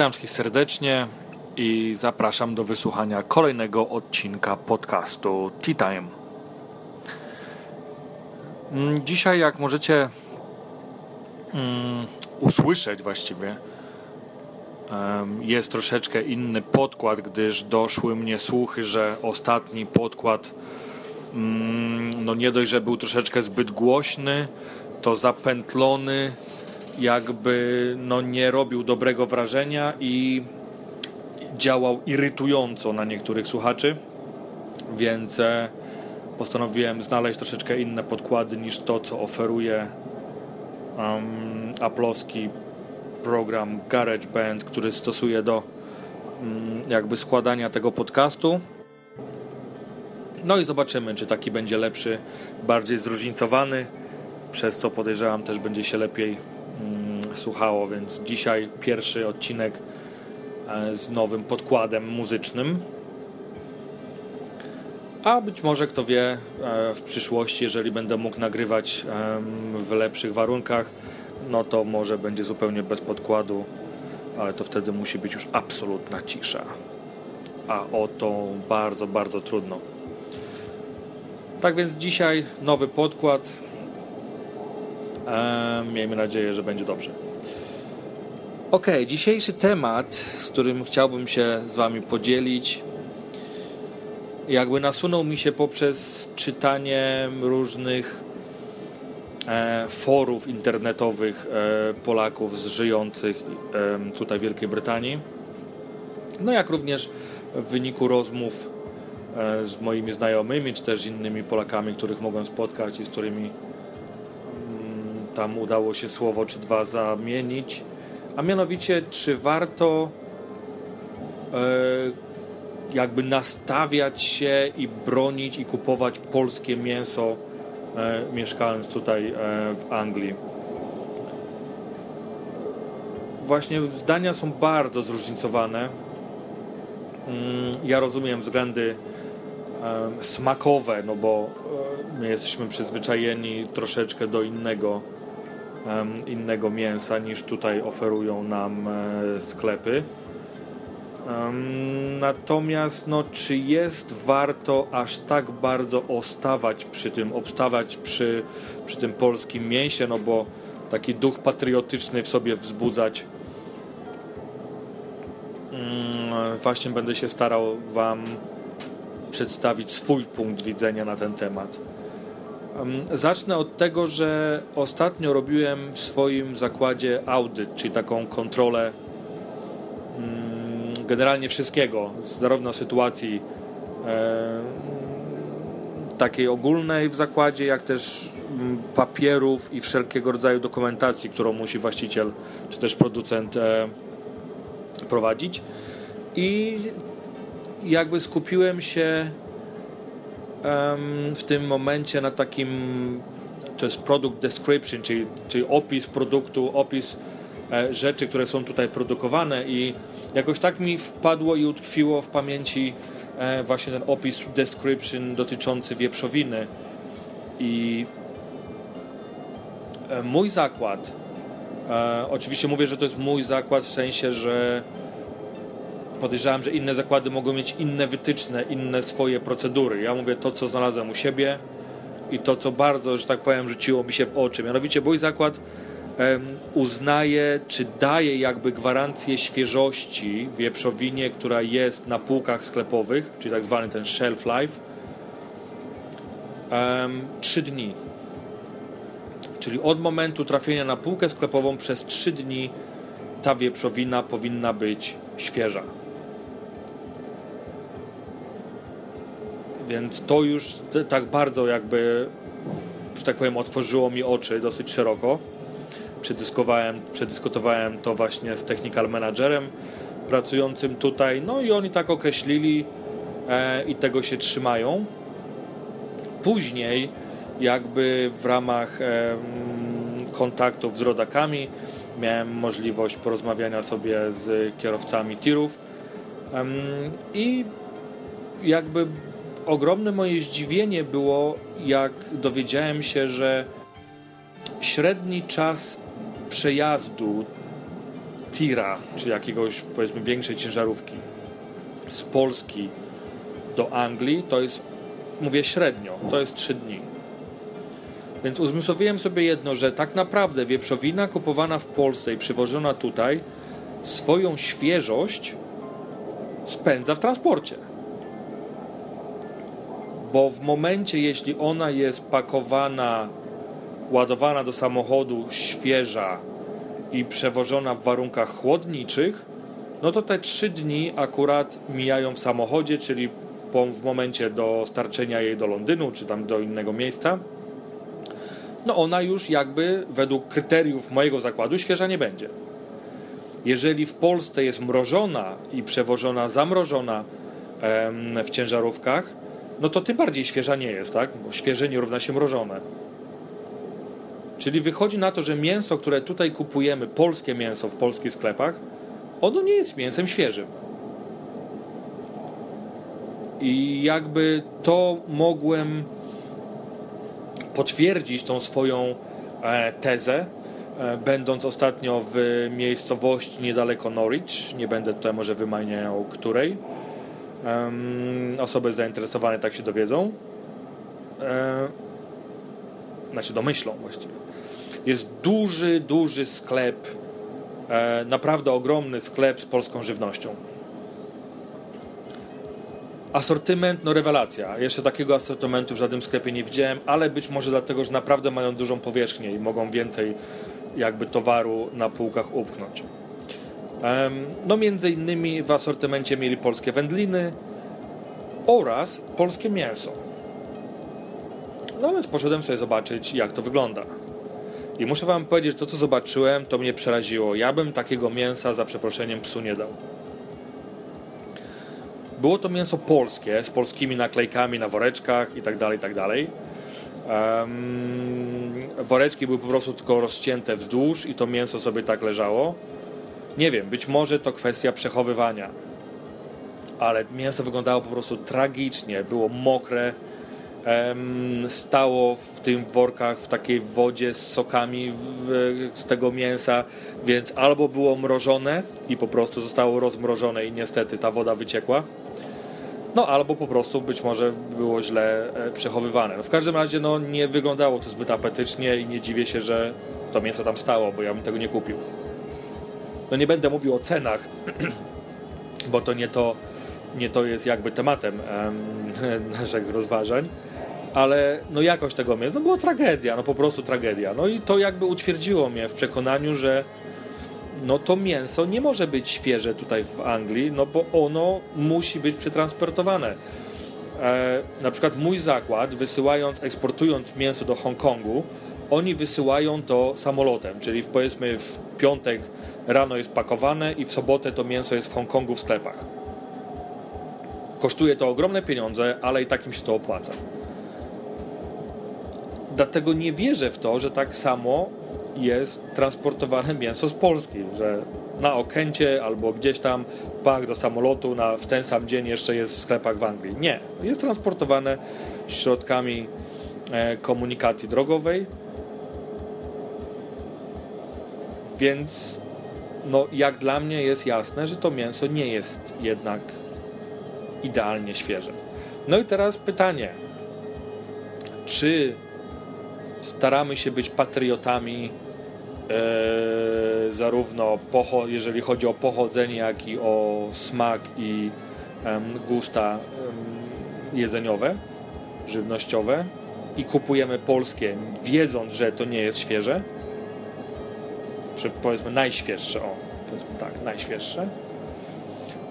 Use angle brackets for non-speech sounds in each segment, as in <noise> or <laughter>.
Witam wszystkich serdecznie i zapraszam do wysłuchania kolejnego odcinka podcastu Tea Time. Mm, dzisiaj, jak możecie um, usłyszeć właściwie, um, jest troszeczkę inny podkład, gdyż doszły mnie słuchy, że ostatni podkład um, no nie dość, że był troszeczkę zbyt głośny, to zapętlony jakby no, nie robił dobrego wrażenia i działał irytująco na niektórych słuchaczy, więc e, postanowiłem znaleźć troszeczkę inne podkłady niż to, co oferuje um, Apple'owski program GarageBand, który stosuje do um, jakby składania tego podcastu. No i zobaczymy, czy taki będzie lepszy, bardziej zróżnicowany, przez co podejrzewam też będzie się lepiej słuchało, więc dzisiaj pierwszy odcinek e, z nowym podkładem muzycznym. A być może, kto wie, e, w przyszłości, jeżeli będę mógł nagrywać w lepszych warunkach, no to może będzie zupełnie bez podkładu, ale to wtedy musi być już absolutna cisza. A o to bardzo, bardzo trudno. Tak więc dzisiaj nowy podkład, miejmy nadzieję, że będzie dobrze. Ok, dzisiejszy temat, z którym chciałbym się z Wami podzielić, jakby nasunął mi się poprzez czytanie różnych e, forów internetowych e, Polaków żyjących e, tutaj w Wielkiej Brytanii. No jak również w wyniku rozmów z moimi znajomymi, czy też innymi Polakami, których mogłem spotkać i z którymi tam udało się słowo czy dwa zamienić. A mianowicie, czy warto e, jakby nastawiać się i bronić i kupować polskie mięso, e, mieszkając tutaj e, w Anglii. Właśnie zdania są bardzo zróżnicowane. Mm, ja rozumiem względy smakowe, no bo my jesteśmy przyzwyczajeni troszeczkę do innego innego mięsa niż tutaj oferują nam e, sklepy. Natomiast no, czy jest warto aż tak bardzo ostawać przy tym, obstawać przy, przy tym polskim mięsie, no bo taki duch patriotyczny w sobie wzbudzać. Mm, właśnie będę się starał Wam przedstawić swój punkt widzenia na ten temat. Zacznę od tego, że ostatnio robiłem w swoim zakładzie audyt, czyli taką kontrolę mm, generalnie wszystkiego, zarówno sytuacji takiej ogólnej w zakładzie, jak też mm, papierów i wszelkiego rodzaju dokumentacji, którą musi właściciel czy też producent e, prowadzić. I jakby skupiłem się w tym momencie na takim, to jest product description, czyli, czyli opis produktu, opis e, rzeczy, które są tutaj produkowane i jakoś tak mi wpadło i utkwiło w pamięci e, właśnie ten opis description dotyczący wieprzowiny. I e, mój zakład oczywiście mówię, że to jest mój zakład w sensie, że podejrzewam, że inne zakłady mogą mieć inne wytyczne, inne swoje procedury. Ja mówię to, co znalazłem u siebie i to, co bardzo, że tak powiem, rzuciło mi się w oczy. Mianowicie mój zakład um, uznaje, czy daje jakby gwarancję świeżości wieprzowinie, która jest na półkach sklepowych, czyli tak zwany ten shelf life, um, 3 dni. Czyli od momentu trafienia na półkę sklepową przez 3 dni ta wieprzowina powinna być świeża. Więc to już tak bardzo jakby, że tak powiem, otworzyło mi oczy dosyć szeroko. Przedyskowałem, przedyskutowałem to właśnie z technical managerem pracującym tutaj, no i oni tak określili e, i tego się trzymają. Później jakby w ramach e, kontaktów z rodakami miałem możliwość porozmawiania sobie z kierowcami tirów i jakby ogromne moje zdziwienie było, jak dowiedziałem się, że średni czas przejazdu tira, czy jakiegoś powiedzmy większej ciężarówki z Polski do Anglii, to jest, mówię średnio, to jest 3 dni. Więc uzmysłowiłem sobie jedno, że tak naprawdę wieprzowina kupowana w Polsce i przywożona tutaj swoją świeżość spędza w transporcie. Bo w momencie, jeśli ona jest pakowana, ładowana do samochodu, świeża i przewożona w warunkach chłodniczych, no to te trzy dni akurat mijają w samochodzie, czyli po, w momencie dostarczenia jej do Londynu czy tam do innego miejsca, no ona już jakby według kryteriów mojego zakładu świeża nie będzie. Jeżeli w Polsce jest mrożona i przewożona zamrożona em, w ciężarówkach, no to tym bardziej świeża nie jest, tak? Bo świeże nie równa się mrożone. Czyli wychodzi na to, że mięso, które tutaj kupujemy, polskie mięso w polskich sklepach, ono nie jest mięsem świeżym. I jakby to mogłem potwierdzić tą swoją e, tezę, e, będąc ostatnio w miejscowości niedaleko Norwich. Nie będę tutaj może wymieniał której. Osoby zainteresowane tak się dowiedzą. E, znaczy domyślą właściwie. Jest duży, duży sklep, naprawdę ogromny sklep z polską żywnością. Asortyment, no rewelacja. Jeszcze takiego asortymentu w żadnym sklepie nie widziałem, ale być może dlatego, że naprawdę mają dużą powierzchnię i mogą więcej jakby towaru na półkach upchnąć. No między innymi w asortymencie mieli polskie wędliny oraz polskie mięso. No więc poszedłem sobie zobaczyć, jak to wygląda. I muszę wam powiedzieć, że to co zobaczyłem, to mnie przeraziło. Ja bym takiego mięsa za przeproszeniem psu nie dał. Było to mięso polskie, z polskimi naklejkami na woreczkach i dalej, i tak dalej. Um, woreczki były po prostu tylko rozcięte wzdłuż i to mięso sobie tak leżało. Nie wiem, być może to kwestia przechowywania. Ale mięso wyglądało po prostu tragicznie, było mokre, stało w tym workach w takiej wodzie z sokami w, z tego mięsa, więc albo było mrożone i po prostu zostało rozmrożone i niestety ta woda wyciekła, no albo po prostu być może było źle e, przechowywane. No, w każdym razie no, nie wyglądało to zbyt apetycznie i nie dziwię się, że to mięso tam stało, bo ja bym tego nie kupił. No nie będę mówił o cenach, <clears throat> bo to nie to, nie to jest jakby tematem um, <laughs> naszych rozważań, ale no jakość tego mięsa, no była tragedia, no po prostu tragedia. No i to jakby utwierdziło mnie w przekonaniu, że no to mięso nie może być świeże tutaj w Anglii, no bo ono musi być przetransportowane. E, na przykład mój zakład, wysyłając, eksportując mięso do Hongkongu, oni wysyłają to samolotem, czyli powiedzmy w piątek rano jest pakowane i w sobotę to mięso jest w Hongkongu w sklepach. Kosztuje to ogromne pieniądze, ale i takim się to opłaca. Dlatego nie wierzę w to, że tak samo jest transportowane mięso z Polski, że na Okęcie albo gdzieś tam pach do samolotu na, w ten sam dzień jeszcze jest w sklepach w Anglii. Nie, jest transportowane środkami e, komunikacji drogowej, więc no, jak dla mnie jest jasne, że to mięso nie jest jednak idealnie świeże. No i teraz pytanie, czy staramy się być patriotami e, zarówno pocho- jeżeli chodzi o pochodzenie, jak i o smak i gusta jedzeniowe, żywnościowe i kupujemy polskie, wiedząc, że to nie jest świeże. Powiedzmy najświeższe, o, powiedzmy tak, najświeższe.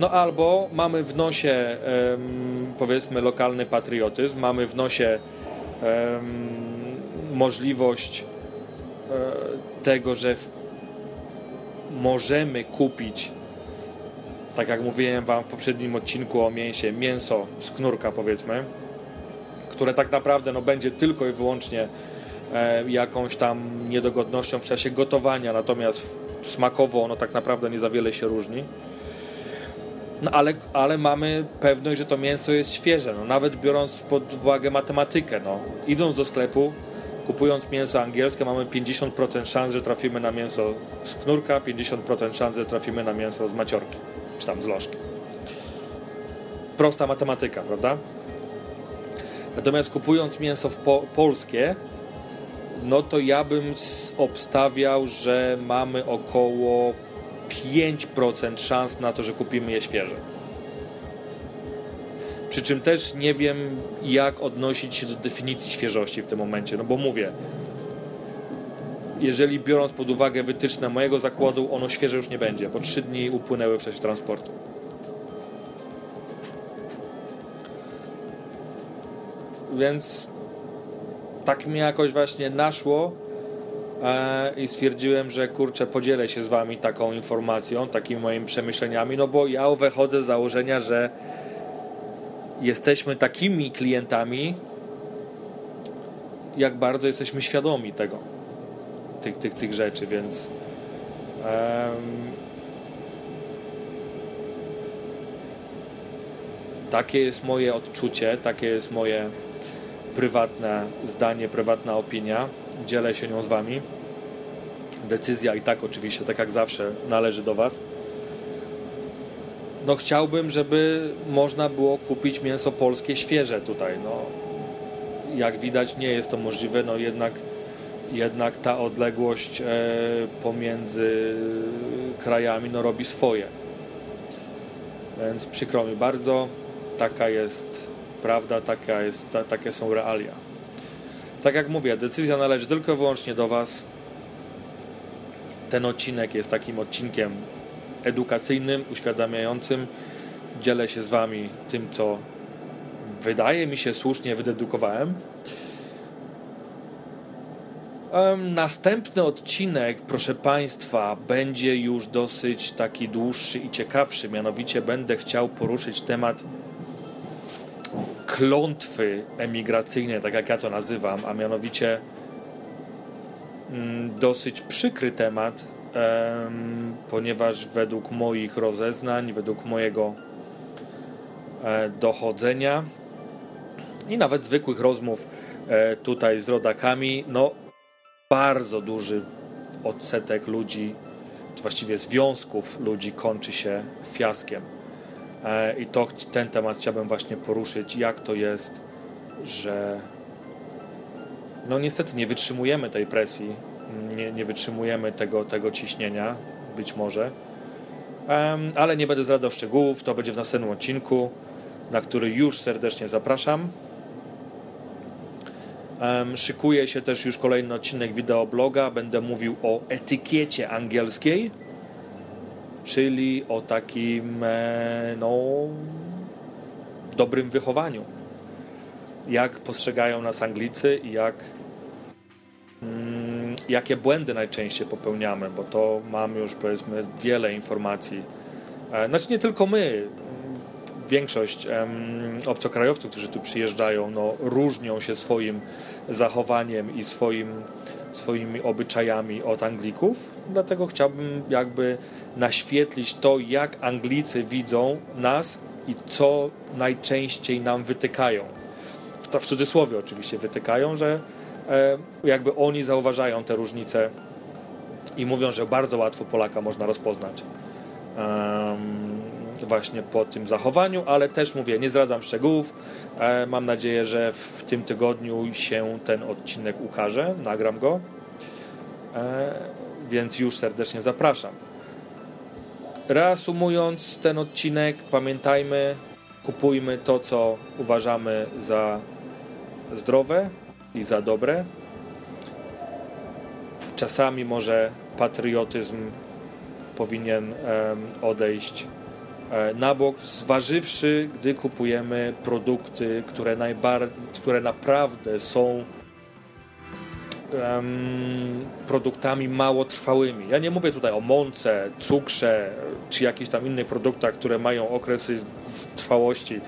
No albo mamy w nosie, powiedzmy, lokalny patriotyzm, mamy w nosie możliwość e, tego, że możemy kupić, tak jak mówiłem Wam w poprzednim odcinku o mięsie, mięso z knurka powiedzmy, które tak naprawdę no, będzie tylko i wyłącznie jakąś tam niedogodnością w czasie gotowania, natomiast smakowo ono tak naprawdę nie za wiele się różni. No ale, ale mamy pewność, że to mięso jest świeże, no, nawet biorąc pod uwagę matematykę. No. Idąc do sklepu, kupując mięso angielskie mamy 50% szans, że trafimy na mięso z knurka, 50% szans, że trafimy na mięso z maciorki, czy tam z lożki. Prosta matematyka, prawda? Natomiast kupując mięso po polskie, no to ja bym obstawiał, że mamy około 5% szans na to, że kupimy je świeże. Przy czym też nie wiem, jak odnosić się do definicji świeżości w tym momencie, no bo mówię, jeżeli biorąc pod uwagę wytyczne mojego zakładu, ono świeże już nie będzie, bo 3 dni upłynęły w czasie transportu. Więc tak mi jakoś właśnie naszło e, i stwierdziłem, że kurczę, podzielę się z wami taką informacją, takimi moimi przemyśleniami, no bo ja wychodzę z założenia, że jesteśmy takimi klientami, jak bardzo jesteśmy świadomi tego, tych, tych, tych rzeczy, więc um, takie jest moje odczucie, takie jest moje prywatne zdanie, prywatna opinia. Dzielę się nią z Wami. Decyzja i tak oczywiście, tak jak zawsze, należy do Was. No chciałbym, żeby można było kupić mięso polskie świeże tutaj. No, jak widać nie jest to możliwe, no jednak, jednak ta odległość e, pomiędzy krajami no, robi swoje. Więc przykro mi bardzo, taka jest prawda, taka jest, ta, takie są realia. Tak jak mówię, decyzja należy tylko i wyłącznie do Was. Ten odcinek jest takim odcinkiem edukacyjnym, uświadamiającym. Dzielę się z Wami tym, co wydaje mi się słusznie wydedukowałem. Następny odcinek, proszę Państwa, będzie już dosyć taki dłuższy i ciekawszy. Mianowicie będę chciał poruszyć temat klątwy emigracyjnej, tak jak ja to nazywam, a mianowicie mm, dosyć przykry temat, ponieważ według moich rozeznań, według mojego e, dochodzenia i nawet zwykłych rozmów e, tutaj z rodakami, no bardzo duży odsetek ludzi, właściwie związków ludzi kończy się fiaskiem. E, I to, ten temat chciałbym właśnie poruszyć, jak to jest, że no niestety nie wytrzymujemy tej presji, nie, nie wytrzymujemy tego, tego ciśnienia, być może, ale nie będę zdradzał szczegółów, to będzie w następnym odcinku, na który już serdecznie zapraszam. Szykuje się też już kolejny odcinek wideobloga, będę mówił o etykiecie angielskiej, czyli o takim e, no, dobrym wychowaniu. Jak postrzegają nas Anglicy i jak, mm, jakie błędy najczęściej popełniamy, bo to mamy już powiedzmy wiele informacji. E, znaczy nie tylko my, większość obcokrajowców, którzy tu przyjeżdżają, no, różnią się swoim zachowaniem i swoim swoimi obyczajami od Anglików, dlatego chciałbym jakby naświetlić to, jak Anglicy widzą nas i co najczęściej nam wytykają. W, w cudzysłowie oczywiście wytykają, że e, jakby oni zauważają te różnice i mówią, że bardzo łatwo Polaka można rozpoznać. Właśnie po tym zachowaniu, ale też mówię, nie zdradzam szczegółów. E, mam nadzieję, że w tym tygodniu się ten odcinek ukaże, nagram go. E, więc już serdecznie zapraszam. Reasumując ten odcinek, pamiętajmy, kupujmy to, co uważamy za zdrowe i za dobre. Czasami może patriotyzm powinien odejść na bok, zważywszy, gdy kupujemy produkty, które, które naprawdę są um, produktami małotrwałymi. Ja nie mówię tutaj o mące, cukrze czy jakichś tam innych produktach, które mają okresy trwałości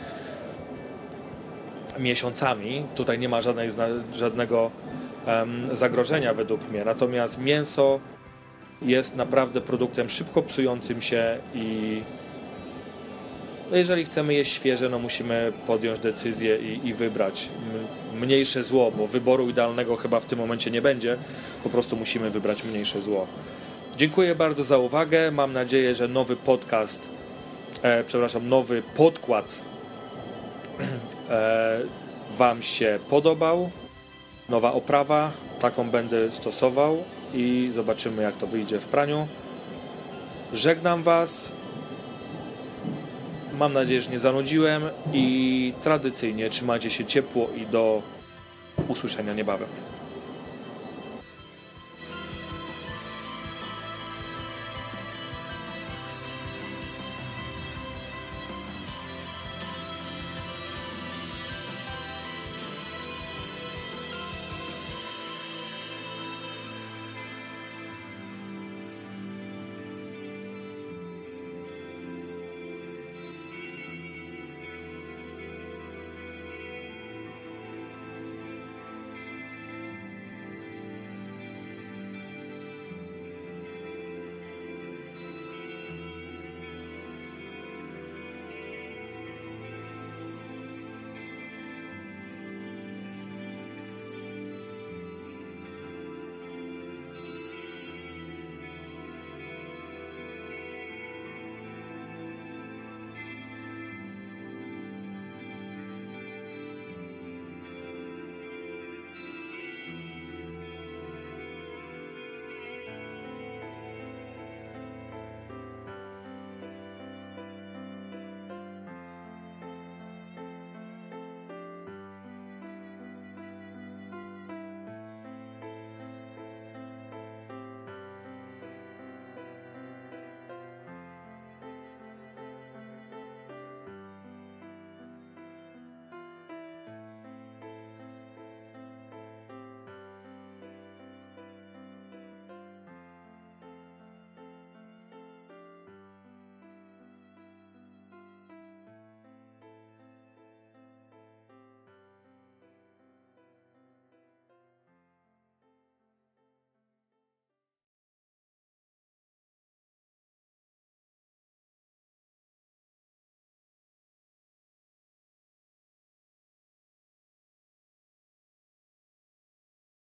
miesiącami. Tutaj nie ma żadnej, żadnego um, zagrożenia według mnie. Natomiast mięso jest naprawdę produktem szybko psującym się i jeżeli chcemy jeść świeże, no musimy podjąć decyzję i, i wybrać. mniejsze zło, bo wyboru idealnego chyba w tym momencie nie będzie. Po prostu musimy wybrać mniejsze zło. Dziękuję bardzo za uwagę. Mam nadzieję, że nowy podcast, e, przepraszam, nowy podkład <clears throat> e, Wam się podobał. Nowa oprawa, taką będę stosował i zobaczymy, jak to wyjdzie w praniu. Żegnam Was. Mam nadzieję, że nie zanudziłem i tradycyjnie trzymajcie się ciepło i do usłyszenia niebawem.